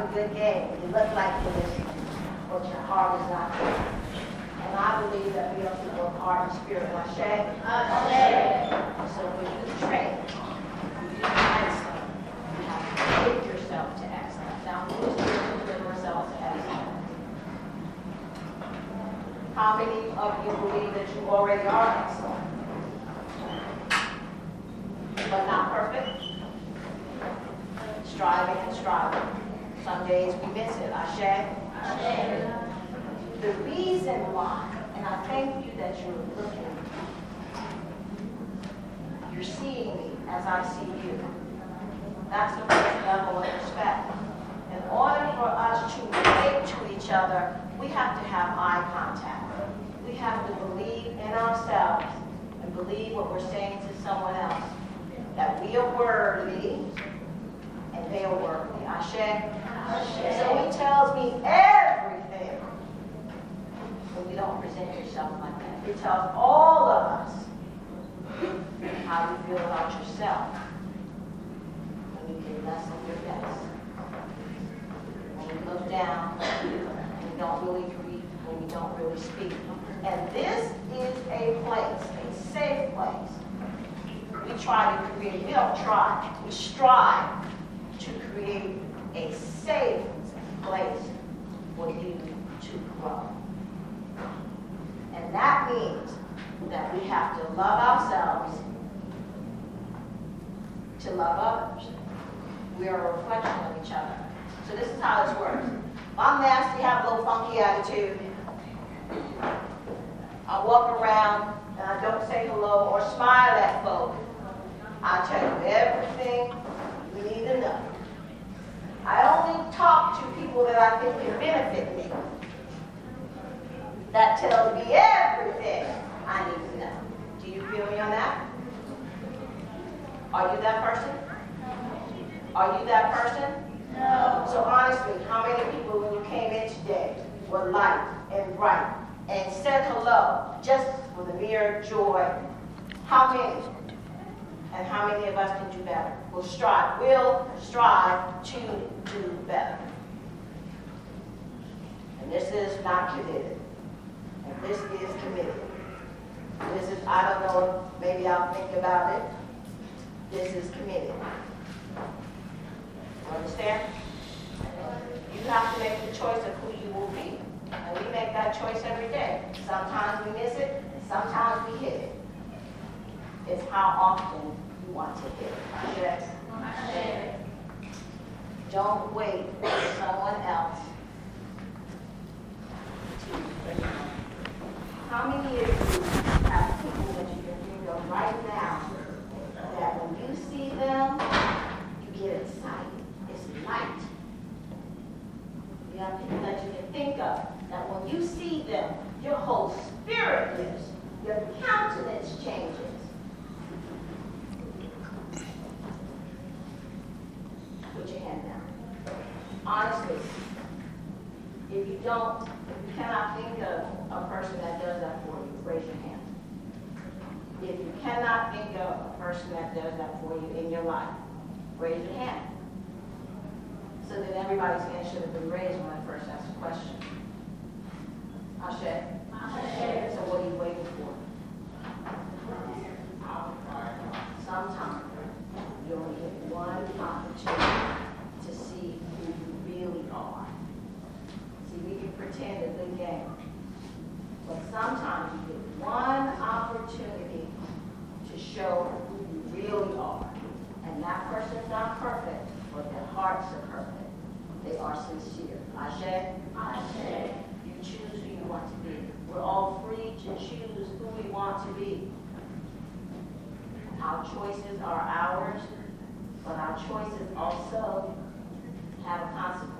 a good game. You look like you're listening, but your heart is not there. And I believe that we are people of heart and spirit. Ashe? Ashe. Uh, so when you train, you excellence. You have to take yourself to excellence. Now, who is here to ourselves to excellence? How many of you believe that you already are excellent? But not perfect? Striving and striving. Days we miss it. Ashe? Ashe. The reason why, and I thank you that you're looking, you're seeing me as I see you. That's the first level of respect. In order for us to relate to each other, we have to have eye contact. We have to believe in ourselves and believe what we're saying to someone else. That we are worthy and they are worthy. Ashe? So he tells me everything. But we don't present yourself like that. He tells all of us how you feel about yourself. when you can lessen your best. When we look down, we don't really greet, when we don't really speak. And this is a place, a safe place. We try to create, we don't try, we strive to create a safe place for you to grow. And that means that we have to love ourselves to love others. We are a reflection of each other. So this is how this works. If I'm nasty, have a little funky attitude, I walk around and I don't say hello or smile at folks, I tell you everything you need to know. I only talk to people that I think can benefit me. That tells me everything I need to know. Do you feel me on that? Are you that person? Are you that person? No. So honestly, how many people when you came in today were light and bright and said hello just for the mere joy? How many? And how many of us can do better? We'll strive. We'll strive to do better. And this is not committed. And this is committed. This is, I don't know, maybe I'll think about it. This is committed. You Understand? You have to make the choice of who you will be. And we make that choice every day. Sometimes we miss it, and sometimes we hit it. It's how often you want to hit it. Yes? Don't wait for someone else to How many of you have people that you can think of right now that when you see them, you get excited? It's light. You have people that you can think of that when you see them, your whole spirit lifts, your countenance changes. Put your hand down. Honestly, if you don't, if you cannot think of a person that does that for you, raise your hand. If you cannot think of a person that does that for you in your life, raise your hand. So that everybody's hand should have been raised when I first asked the question. Ashe? Ashe. So what are you waiting for? Sometimes you only get one opportunity to see who you really are. See, we can pretend a good game. But sometimes you get one opportunity to show who you really are. And that person's not perfect, but their hearts are perfect. They are sincere. Ashe? Ashe. You choose who you want to be. We're all free to choose to be. Our choices are ours, but our choices also have a consequence.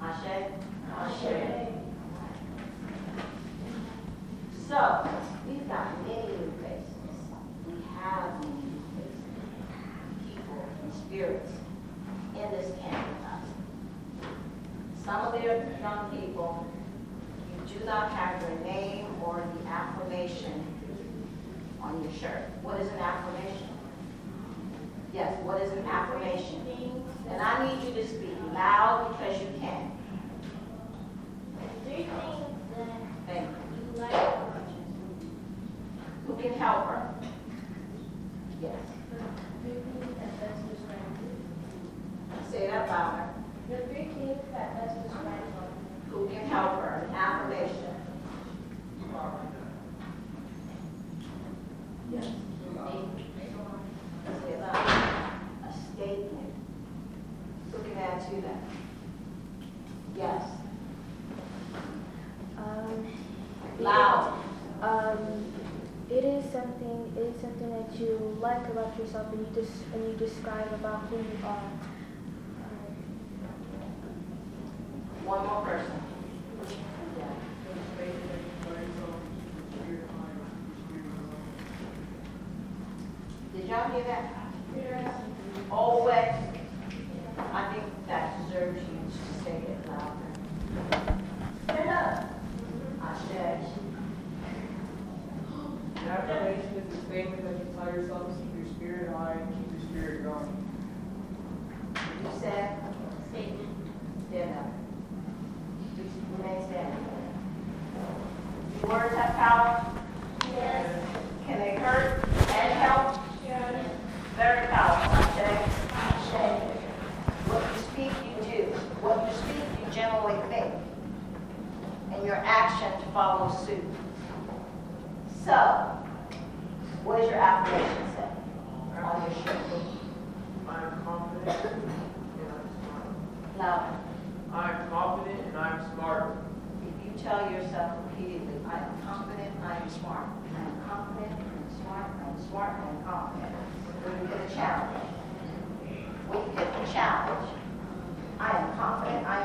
Ashe? Ashe. So, we've got many new faces. We have many new faces. People and spirits in this camp. Some of their young people, you do not have their name for the affirmation on your shirt. What is an affirmation? Yes, what is an affirmation? And I need you to speak loud because you can. describe about who you are. One more person. Did y'all hear that? Yes. Always. I think that deserves you to say it louder. Stand up. I said. Is family that you tell yourself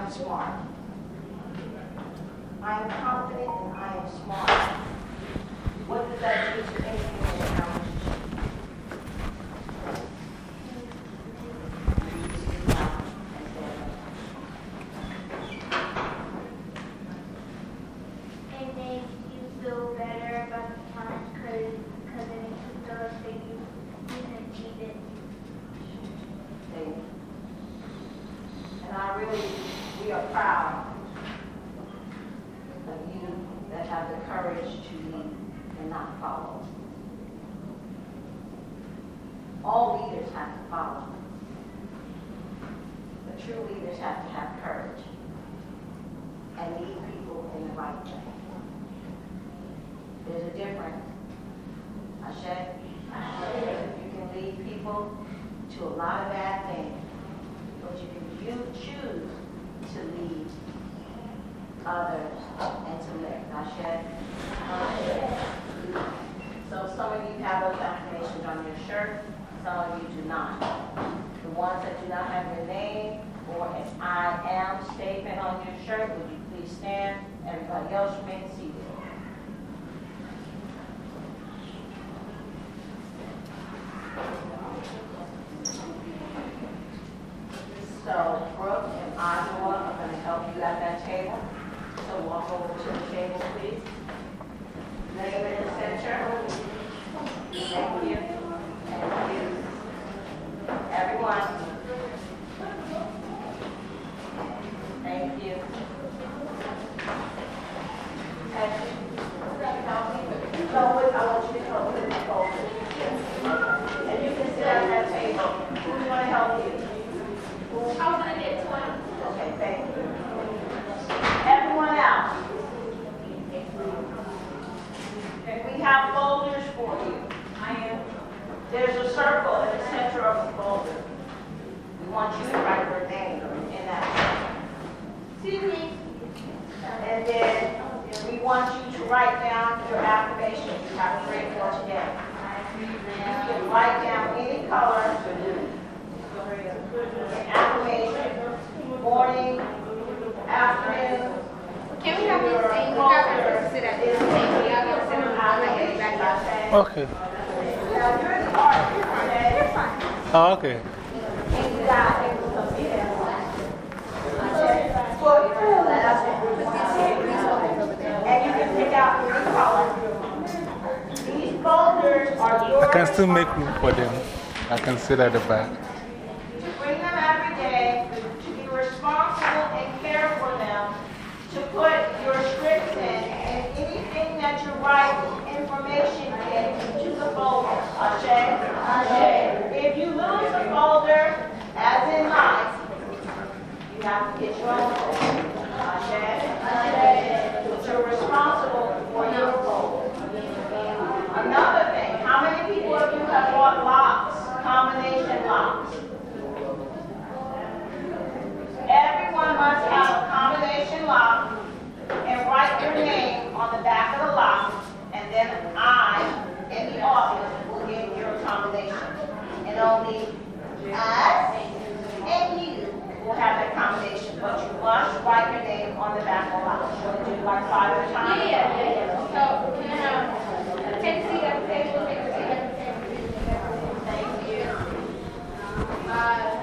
am smart. I am confident and I am smart. What does that teach to anyone? others and to let God shed So some of you have those affirmations on your shirt, some of you do not. The ones that do not have your name or an I am statement on your shirt, would you please stand? Everybody else remain seated. over to the table, please. for them. I can sit at the back. To bring them every day, to be responsible and care for them, to put your scripts in and anything that you write information in to the folder. Ashe, Ashe. If you lose the folder, as in life, you have to get your own. Everyone must have a combination lock and write your name on the back of the lock, and then I, in the office, will get your combination. And only us and you will have that combination, but you must write your name on the back of the lock. To do like five at a? Yeah, yeah. So, um, take a seat at the table, take a seat at the table. Thank you. Uh,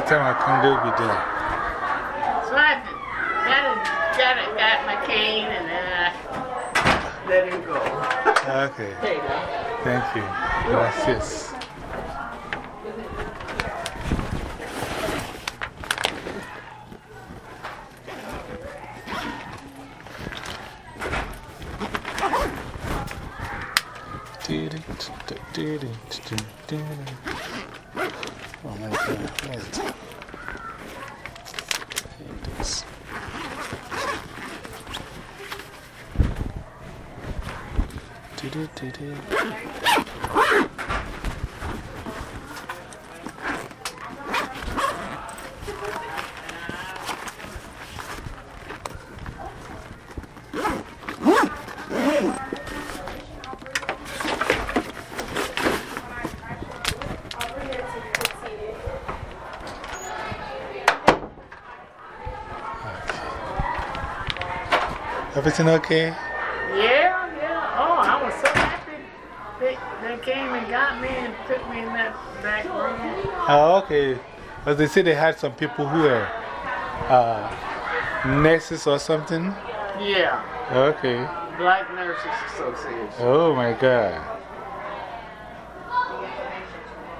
the time I come, they'll be there. So I got, it, got, got my cane and I let it go. Okay. There you go. Thank you. Gracias. Oh my God, where's it? Here it is. Do-do-do-do. Everything okay? Yeah, yeah. Oh, I was so happy. They, they came and got me and took me in that back room. Oh, okay. But they say they had some people who were uh, nurses or something. Yeah, Okay. Black Nurses Association. Oh my God.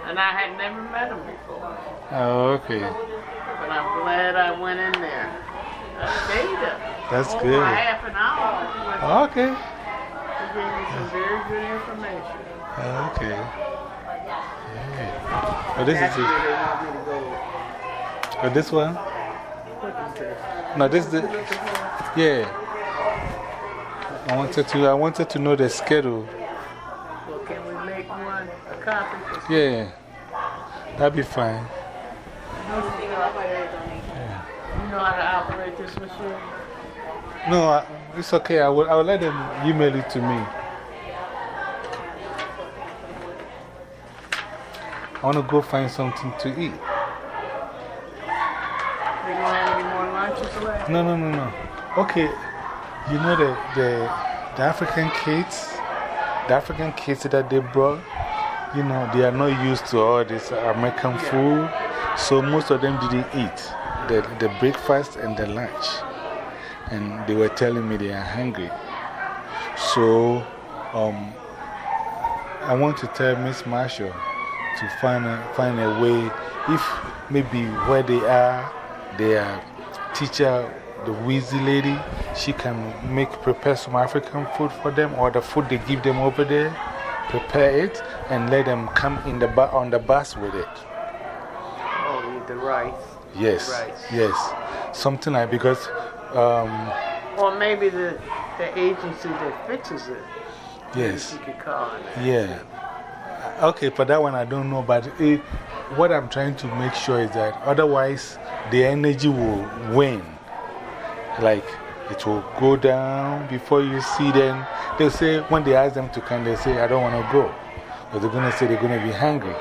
And I had never met them before. Oh, okay. But I'm glad I went in there. I stayed there. That's over good. half an hour. Ah, okay. They gave me some very good information. Ah, okay. Yeah. Oh, this is it. where they want me to go. Oh, this one? What is this? No, this is the. Yeah. I wanted to, I wanted to know the schedule. Well, can we make one a copy? for- Yeah. That'd be fine. You know how to operate this machine? No, I, it's okay. I will, I will let them email it to me. I want to go find something to eat. Don't have any more lunches left? No, no, no, no. Okay, you know the, the, the African kids, the African kids that they brought, you know, they are not used to all this American food. So most of them didn't eat the, the breakfast and the lunch. And they were telling me they are hungry. So um, I want to tell Miss Marshall to find a, find a way, if maybe where they are, their teacher, the Weezy lady, she can make, prepare some African food for them or the food they give them over there, prepare it and let them come in the on the bus with it. Oh, the rice. Yes, Rice. yes. Something like because um, Or maybe the, the agency that fixes it. Yes. You could call it. Yeah. Okay, for that one, I don't know. But it, what I'm trying to make sure is that otherwise, the energy will wane. Like, it will go down before you see them. They'll say, when they ask them to come, they say, I don't want to go. But they're going to say they're going to be hungry.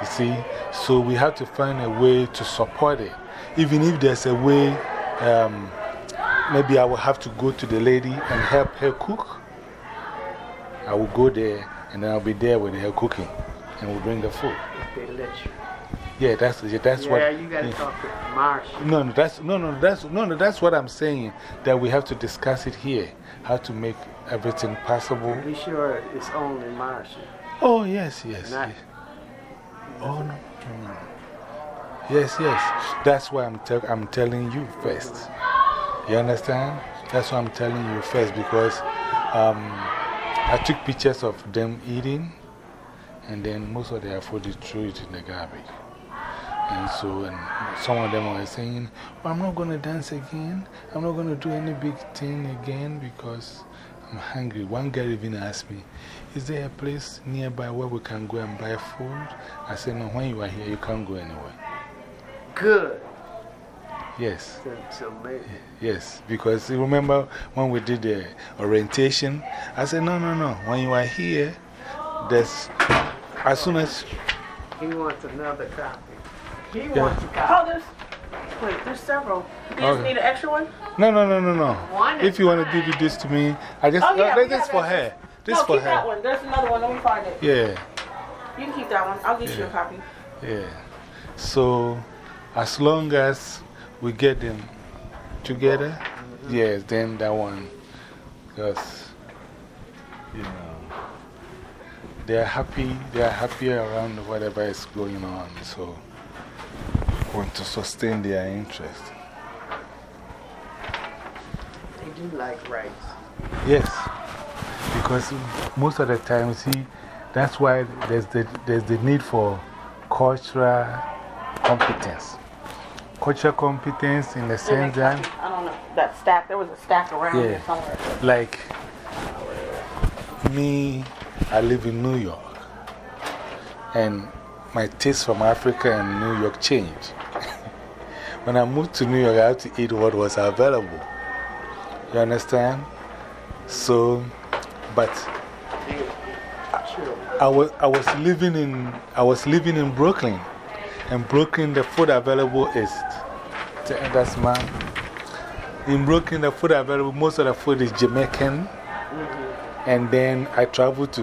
You see? So we have to find a way to support it. Even if there's a way, um, maybe I will have to go to the lady and help her cook. I will go there and then I'll be there with her cooking and we'll bring the food. They let you. Yeah, that's, yeah, that's what. Yeah, you got to yeah. talk to Marsh. No, no, that's, no, no, that's, no, no, that's what I'm saying. That we have to discuss it here. How to make everything possible. Be sure it's only Marsh. Oh, yes, yes. Not- yes. Oh, no, no, no. Yes, yes. That's why I'm, tell I'm telling you first. You understand? That's why I'm telling you first because um, I took pictures of them eating and then most of their food they threw it in the garbage. And so, and some of them were saying, well, I'm not going to dance again. I'm not going to do any big thing again because I'm hungry. One girl even asked me, Is there a place nearby where we can go and buy food? I said, No, when you are here, you can't go anywhere. Good. Yes, So, so maybe. yes. Because you remember when we did the orientation? I said, No, no, no. When you are here, there's, as soon as, He wants another copy. He Yeah. wants a Oh, copy. there's, wait, there's several. You just need an extra one? No, no, no, no, no. One If you want to fine. give this to me, I just. Oh, uh, yeah, no, this is for her. This no, for keep that her. one. There's another one. Let me find it. Yeah, You can keep that one. I'll get you a copy. yeah. So, as long as we get them together, yes, then that one. Because, you know, they are happy, they are happy around whatever is going on. So, want to sustain their interest. They do like rice. Yes, because most of the time, see, that's why there's the, there's the need for cultural competence. Cultural competence in the sense that, I don't know. That stack, there was a stack around Yeah. here somewhere. like, me, I live in New York, and my taste from Africa and New York changed. when I moved to New York, I had to eat what was available. You understand? So, but I was, I was living in, I was living in Brooklyn. And Brooklyn, the food available is, that's my, in Brooklyn, the food available, most of the food is Jamaican. And then I traveled to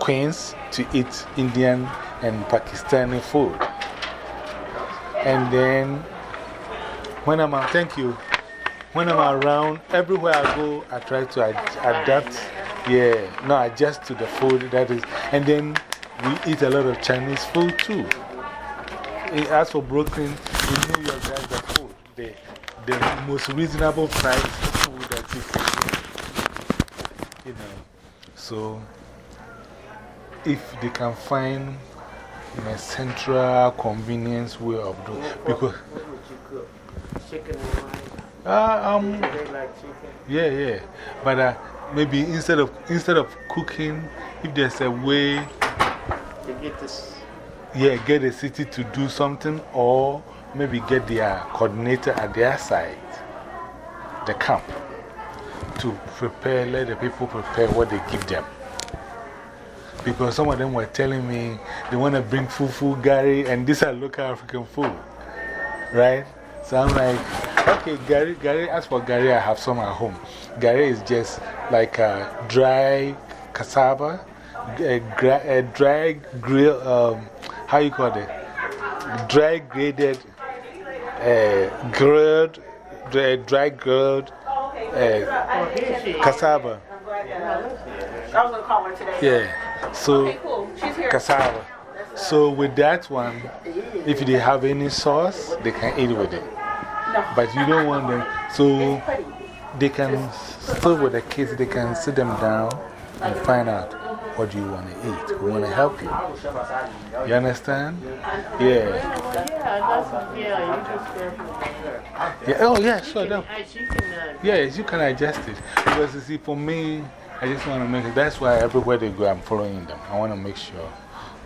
Queens to eat Indian and Pakistani food. And then when I'm out, thank you. When I'm around, everywhere I go, I try to ad adapt. Yeah, no, adjust to the food that is. And then we eat a lot of Chinese food too. Eh, As for Brooklyn, in New York, the. The, the most reasonable price food that you can. You know, so if they can find a central convenience way of doing it. because What would you cook? Chicken uh, um, They like yeah, yeah. But uh, maybe instead of, instead of cooking, if there's a way, To get this. yeah, get a city to do something, or maybe get their coordinator at their side, the camp, to prepare, let the people prepare what they give them. Because some of them were telling me they want to bring fufu, gari, and these are local African food. Right? So I'm like, okay, gari, gari, as for gari, I have some at home. Gari is just like a dry cassava, a, a dry grill, um, how you call it? Dry graded, uh, grilled, dry, dry grilled uh, here she is. cassava. I'm glad that I was going to call her today. Yeah. So, Okay, cool. Cassava. So, with that one, if they have any sauce, they can eat with it. No. But you don't want them. So, they can still with the kids, they can sit them down and find out what do you want to eat. We want to help you. You understand? Yeah. Yeah, you just careful with her. yeah. Oh, yeah, sure. No. can, she can, uh, Yeah, you can adjust it. Because you see, for me, I just want to make it. That's why everywhere they go, I'm following them. I want to make sure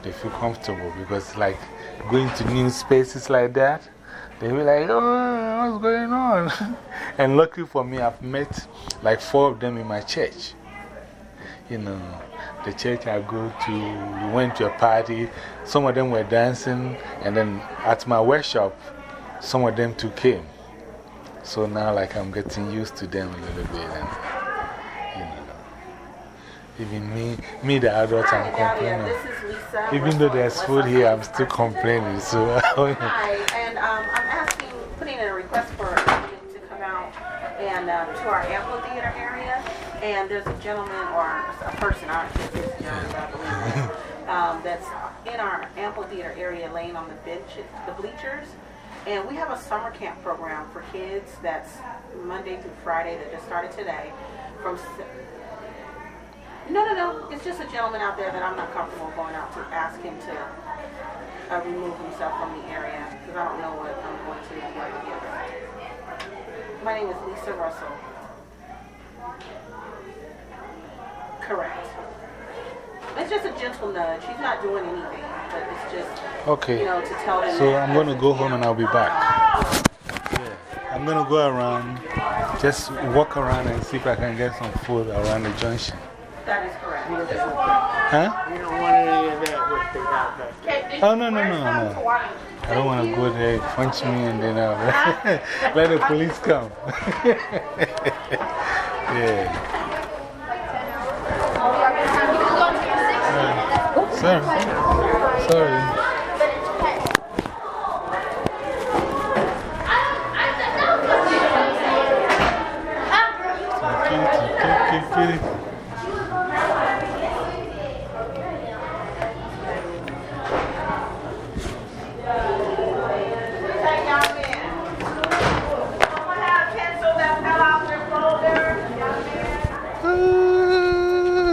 they feel comfortable. Because, like, going to new spaces like that, they be like, oh, what's going on? and luckily for me, I've met like four of them in my church. You know, the church I go to, we went to a party. Some of them were dancing. And then at my workshop, some of them too came. So now, like, I'm getting used to them a little bit. And, you know, even me, me, the adult, I'm complaining. Lisa. Even though there's food here, I'm still complaining. So, Hi, and um, I'm asking, putting in a request for to come out and um, to our amphitheater. And there's a gentleman or a person, I think it's gentleman, I believe, um, that's in our amphitheater area laying on the bench, the bleachers. And we have a summer camp program for kids that's Monday through Friday that just started today. From no, no, no. It's just a gentleman out there that I'm not comfortable going out to ask him to uh, remove himself from the area because I don't know what I'm going to is. My name is Lisa Russell. Correct. It's just a gentle nudge. He's not doing anything, but it's just, you okay. know, to tell them. So, that I'm going to go home and I'll be back. Yeah. I'm going to go around, just walk around and see if I can get some food around the junction. That is correct. Huh? you don't want any of that what they got back there. Oh, no, no, no, no. I don't want to go there, punch me, and then uh, let the police come. yeah. Sorry. Sorry kitty. Hey, young man. Someone have a pencil that fell out their folder? Young man.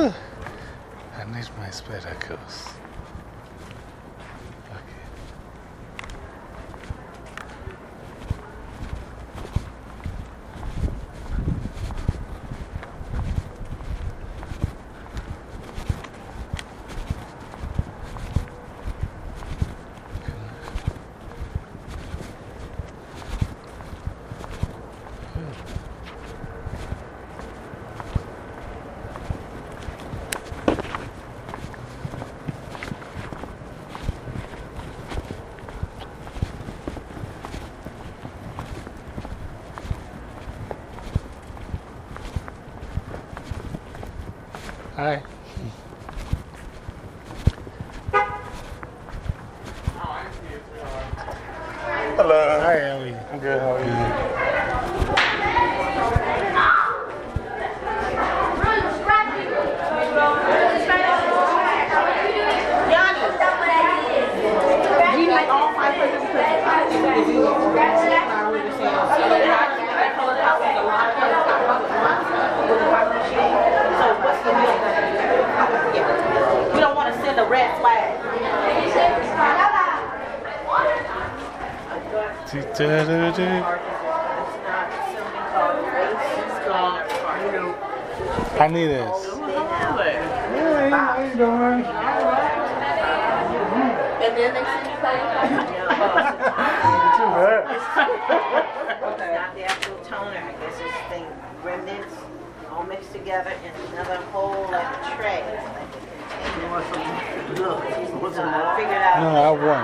Ah, I need my spectacles. Okay. Hi. Hello. Hi, how are you? I'm good. How are you? Do you need all five places? Because I think if you, I would just say, so they're not doing that color copies, a lot of color copies with the copy machine. So what's the deal? Yeah. We don't want to send a red flag. Da-da-da-da. It's not something called racist card. You know, I need this. Hey, how you doing? And then they send you color copies. Too bad. It's not the actual toner, I guess it's the remnants all mixed together in another whole like tray. Like a container. So I figured out. No, I won.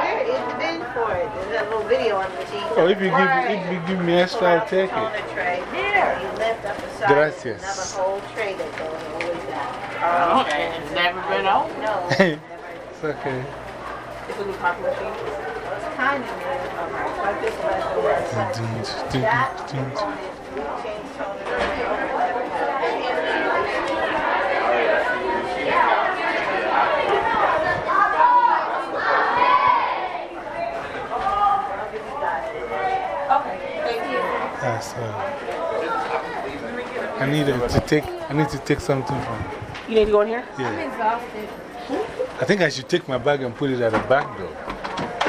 Where is the bin for it? There's a little video on the machine. Oh, if you give, if you give me extra, I'll take it. Toner tray. Here. You lift up the side. Gracias. Another whole tray that goes all the way down. Oh, it's never been open. No, It's okay. It's a new copy machine. It's kind of new. But this was the worst. That component, changed toner around. I need to take, I need to take something from, You need to go in here? yeah. I think I should take my bag and put it at the back door.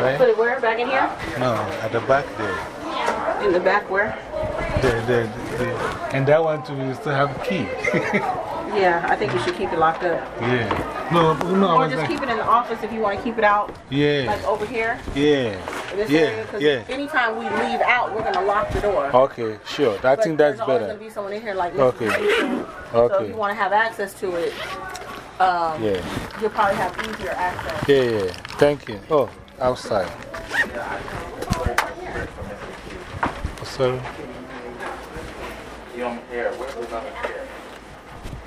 Right? Put it where? Back in here? No, at the back there. In the back where? The, the, the, and that one too, you still have a key. Yeah, I think you should keep it locked up. yeah. No, no, Or just like, keep it in the office if you want to keep it out, yeah, like over here. yeah, yeah, area, yeah. anytime we leave out, we're going to lock the door. Okay, sure. I But think that's There's going better. to be someone in here like Okay. Mr. So if you want to have access to it, um, Yeah, you'll probably have easier access. yeah, yeah. Thank you. Oh, outside. Oh, sorry. You don't care. Where was on the chair?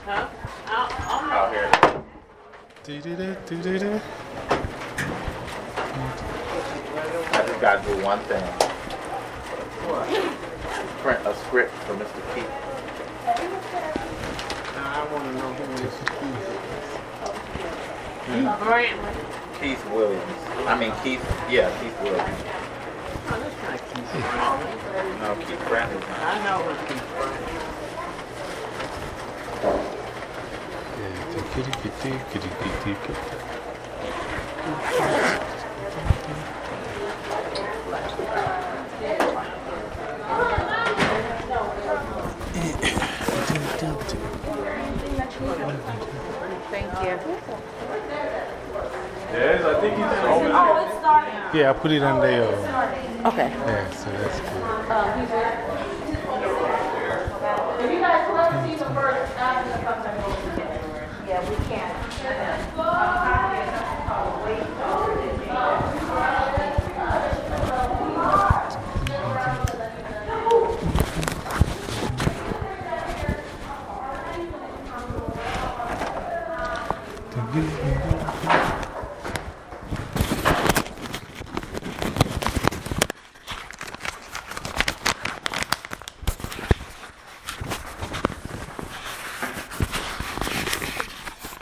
Huh? Out out here. Do-do-do, do-do-do. I just got to do one thing. Print a script for Mr. Keith. I want to know who this is. Brantley. Keith Williams. I mean, Keith, yeah, Keith Williams. Oh, that's not Keith Brantley. No, Keith Brantley's not. I know who Keith Brantley. Yeah, the kitty, kitty, kitty, kitty, kitty. Thank you. Yes, I think he's oh, Yeah, I put it under your. Okay. Yeah, so that's good. Uh,